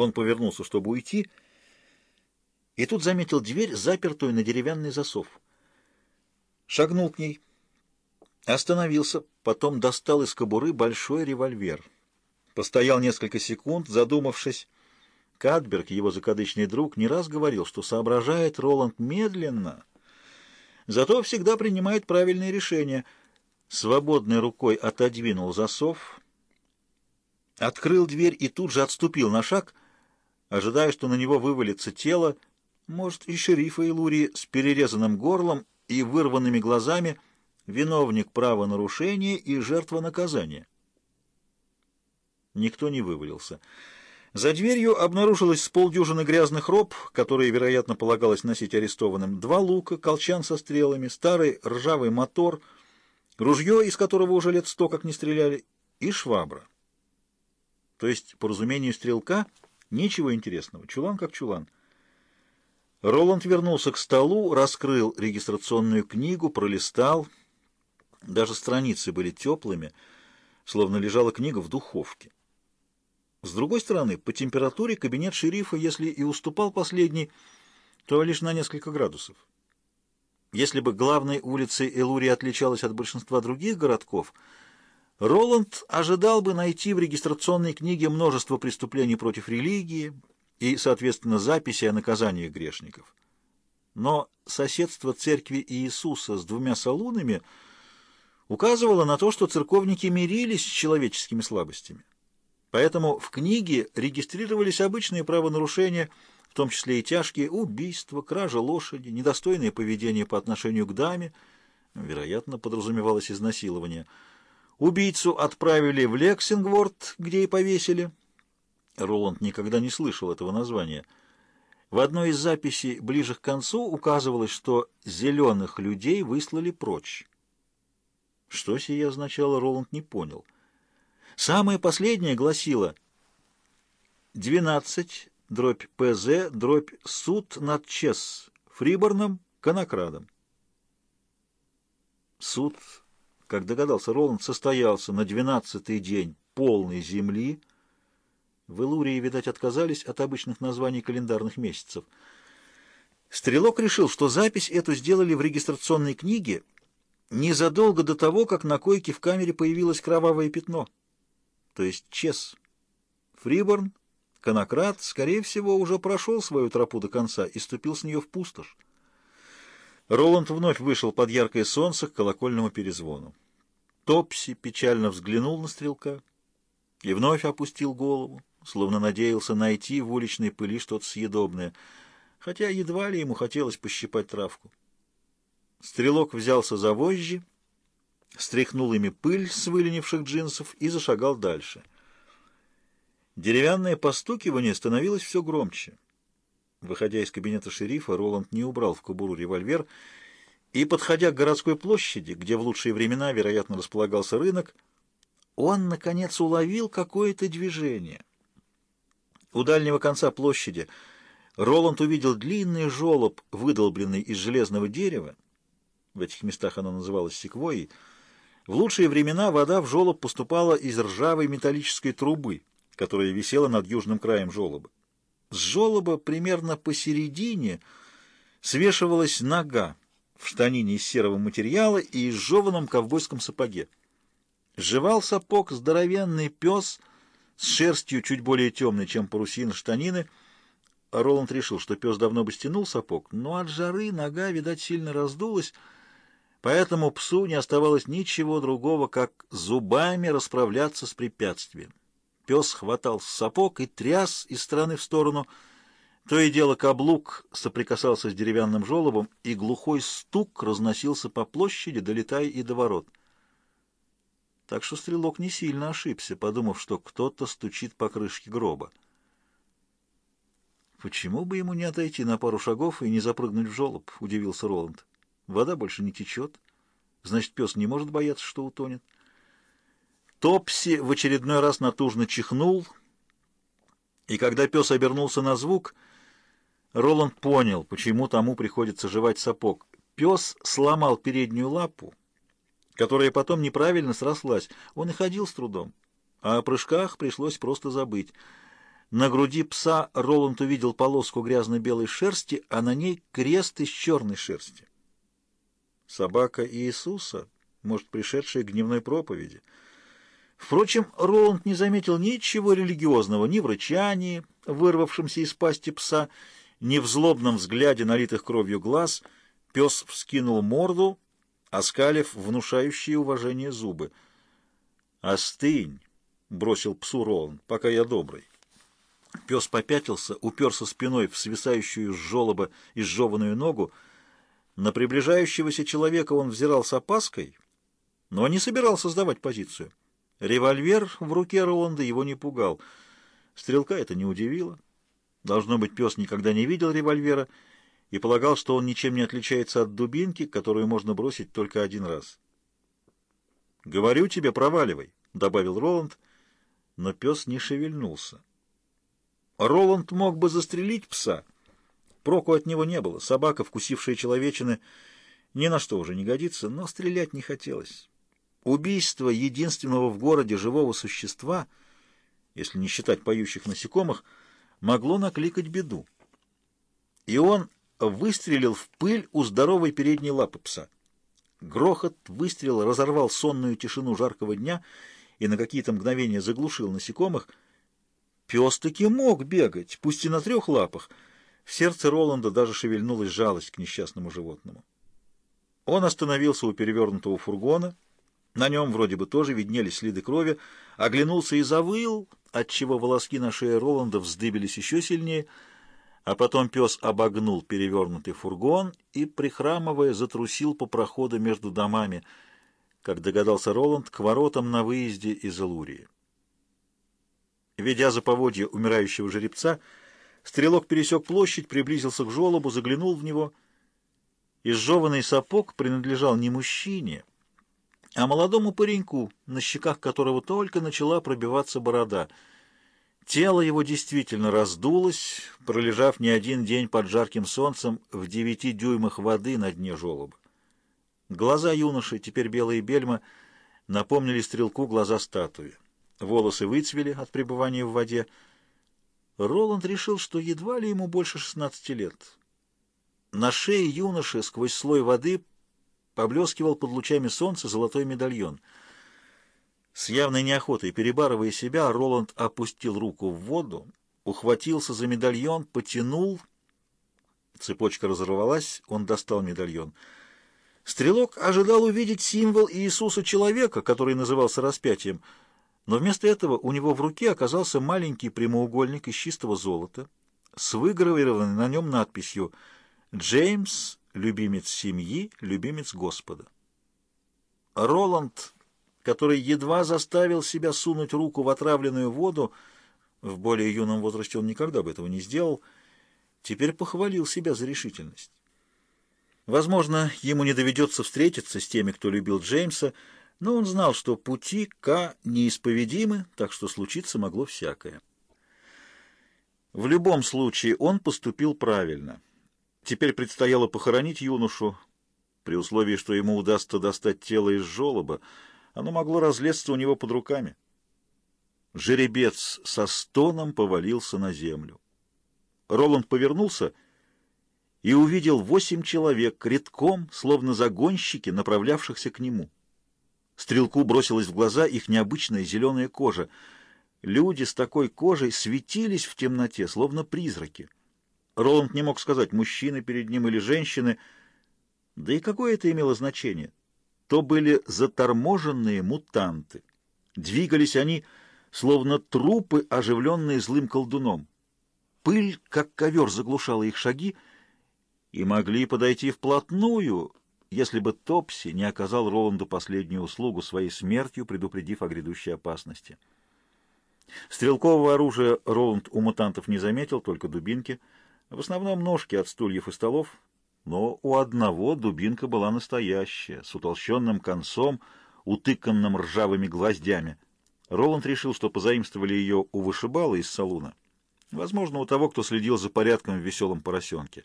Он повернулся, чтобы уйти, и тут заметил дверь, запертую на деревянный засов. Шагнул к ней, остановился, потом достал из кобуры большой револьвер. Постоял несколько секунд, задумавшись. Кадберг, его закадычный друг, не раз говорил, что соображает Роланд медленно, зато всегда принимает правильные решения. Свободной рукой отодвинул засов, открыл дверь и тут же отступил на шаг, ожидая, что на него вывалится тело, может, и шерифа Илурии с перерезанным горлом и вырванными глазами, виновник правонарушения и жертва наказания. Никто не вывалился. За дверью обнаружилось с полдюжины грязных роб, которые, вероятно, полагалось носить арестованным, два лука, колчан со стрелами, старый ржавый мотор, ружье, из которого уже лет сто как не стреляли, и швабра. То есть, по разумению стрелка, ничего интересного, чулан как чулан — Роланд вернулся к столу, раскрыл регистрационную книгу, пролистал. Даже страницы были теплыми, словно лежала книга в духовке. С другой стороны, по температуре кабинет шерифа, если и уступал последний, то лишь на несколько градусов. Если бы главной улицей Элури отличалась от большинства других городков, Роланд ожидал бы найти в регистрационной книге множество преступлений против религии, и, соответственно, записи о наказании грешников. Но соседство церкви Иисуса с двумя салунами указывало на то, что церковники мирились с человеческими слабостями. Поэтому в книге регистрировались обычные правонарушения, в том числе и тяжкие убийства, кража лошади, недостойное поведение по отношению к даме, вероятно, подразумевалось изнасилование. Убийцу отправили в Лексингворд, где и повесили – Роланд никогда не слышал этого названия. В одной из записей ближе к концу указывалось, что зеленых людей выслали прочь. Что сие означало, Роланд не понял. Самое последнее гласило 12 дробь ПЗ дробь суд над ЧЕС Фриборном Конокрадом. Суд, как догадался Роланд, состоялся на двенадцатый день полной земли, в Илурии, видать, отказались от обычных названий календарных месяцев. Стрелок решил, что запись эту сделали в регистрационной книге незадолго до того, как на койке в камере появилось кровавое пятно. То есть Чес. Фриборн, конократ, скорее всего, уже прошел свою тропу до конца и ступил с нее в пустошь. Роланд вновь вышел под яркое солнце к колокольному перезвону. Топси печально взглянул на стрелка и вновь опустил голову словно надеялся найти в уличной пыли что-то съедобное, хотя едва ли ему хотелось пощипать травку. Стрелок взялся за вожжи, стряхнул ими пыль с выленивших джинсов и зашагал дальше. Деревянное постукивание становилось все громче. Выходя из кабинета шерифа, Роланд не убрал в кобуру револьвер и, подходя к городской площади, где в лучшие времена, вероятно, располагался рынок, он, наконец, уловил какое-то движение. У дальнего конца площади Роланд увидел длинный желоб, выдолбленный из железного дерева. В этих местах оно называлось секвойей. В лучшие времена вода в желоб поступала из ржавой металлической трубы, которая висела над южным краем желоба. С желоба примерно посередине свешивалась нога в штанине из серого материала и изжеванном ковбойском сапоге. Жевал сапог здоровенный пес — с шерстью чуть более темной, чем парусина штанины. Роланд решил, что пес давно бы стянул сапог, но от жары нога, видать, сильно раздулась, поэтому псу не оставалось ничего другого, как зубами расправляться с препятствием. Пес хватал сапог и тряс из стороны в сторону. То и дело каблук соприкасался с деревянным желобом, и глухой стук разносился по площади, долетая и до ворот. Так что стрелок не сильно ошибся, подумав, что кто-то стучит по крышке гроба. «Почему бы ему не отойти на пару шагов и не запрыгнуть в желоб?» — удивился Роланд. «Вода больше не течет. Значит, пес не может бояться, что утонет». Топси в очередной раз натужно чихнул, и когда пес обернулся на звук, Роланд понял, почему тому приходится жевать сапог. Пес сломал переднюю лапу, которая потом неправильно срослась. Он и ходил с трудом, а о прыжках пришлось просто забыть. На груди пса Роланд увидел полоску грязно-белой шерсти, а на ней крест из черной шерсти. Собака Иисуса, может, пришедшая к дневной проповеди. Впрочем, Роланд не заметил ничего религиозного ни в рычании, вырвавшемся из пасти пса, ни в злобном взгляде налитых кровью глаз. Пес вскинул морду, оскалив внушающие уважение зубы. «Остынь!» — бросил псу Роланд, — «пока я добрый». Пес попятился, уперся спиной в свисающую с жолоба изжеванную ногу. На приближающегося человека он взирал с опаской, но не собирался сдавать позицию. Револьвер в руке Роланда его не пугал. Стрелка это не удивило. Должно быть, пес никогда не видел револьвера и полагал, что он ничем не отличается от дубинки, которую можно бросить только один раз. «Говорю тебе, проваливай», — добавил Роланд, но пес не шевельнулся. Роланд мог бы застрелить пса. Проку от него не было. Собака, вкусившая человечины, ни на что уже не годится, но стрелять не хотелось. Убийство единственного в городе живого существа, если не считать поющих насекомых, могло накликать беду. И он выстрелил в пыль у здоровой передней лапы пса. Грохот выстрела разорвал сонную тишину жаркого дня и на какие-то мгновения заглушил насекомых — Пес таки мог бегать, пусть и на трех лапах. В сердце Роланда даже шевельнулась жалость к несчастному животному. Он остановился у перевернутого фургона. На нем вроде бы тоже виднелись следы крови, оглянулся и завыл, отчего волоски на шее Роланда вздыбились еще сильнее, а потом пес обогнул перевернутый фургон и, прихрамывая, затрусил по проходу между домами, как догадался Роланд, к воротам на выезде из Элурии. Ведя за поводья умирающего жеребца, стрелок пересек площадь, приблизился к жолобу, заглянул в него. Изжеванный сапог принадлежал не мужчине, а молодому пареньку, на щеках которого только начала пробиваться борода. Тело его действительно раздулось, пролежав не один день под жарким солнцем в девяти дюймах воды на дне жолоба. Глаза юноши, теперь белые бельма, напомнили стрелку глаза статуи волосы выцвели от пребывания в воде. Роланд решил, что едва ли ему больше 16 лет. На шее юноши сквозь слой воды поблескивал под лучами солнца золотой медальон. С явной неохотой перебарывая себя, Роланд опустил руку в воду, ухватился за медальон, потянул. Цепочка разорвалась, он достал медальон. Стрелок ожидал увидеть символ Иисуса человека, который назывался распятием — но вместо этого у него в руке оказался маленький прямоугольник из чистого золота с выгравированной на нем надписью «Джеймс, любимец семьи, любимец Господа». Роланд, который едва заставил себя сунуть руку в отравленную воду, в более юном возрасте он никогда бы этого не сделал, теперь похвалил себя за решительность. Возможно, ему не доведется встретиться с теми, кто любил Джеймса, но он знал, что пути К неисповедимы, так что случиться могло всякое. В любом случае он поступил правильно. Теперь предстояло похоронить юношу, при условии, что ему удастся достать тело из желоба, оно могло разлезться у него под руками. Жеребец со стоном повалился на землю. Роланд повернулся и увидел восемь человек редком, словно загонщики, направлявшихся к нему. Стрелку бросилась в глаза их необычная зеленая кожа. Люди с такой кожей светились в темноте, словно призраки. Роланд не мог сказать, мужчины перед ним или женщины. Да и какое это имело значение? То были заторможенные мутанты. Двигались они, словно трупы, оживленные злым колдуном. Пыль, как ковер, заглушала их шаги, и могли подойти вплотную, если бы Топси не оказал Роланду последнюю услугу своей смертью, предупредив о грядущей опасности. Стрелкового оружия Роланд у мутантов не заметил, только дубинки, в основном ножки от стульев и столов, но у одного дубинка была настоящая, с утолщенным концом, утыканным ржавыми гвоздями. Роланд решил, что позаимствовали ее у вышибала из салуна, возможно, у того, кто следил за порядком в веселом поросенке.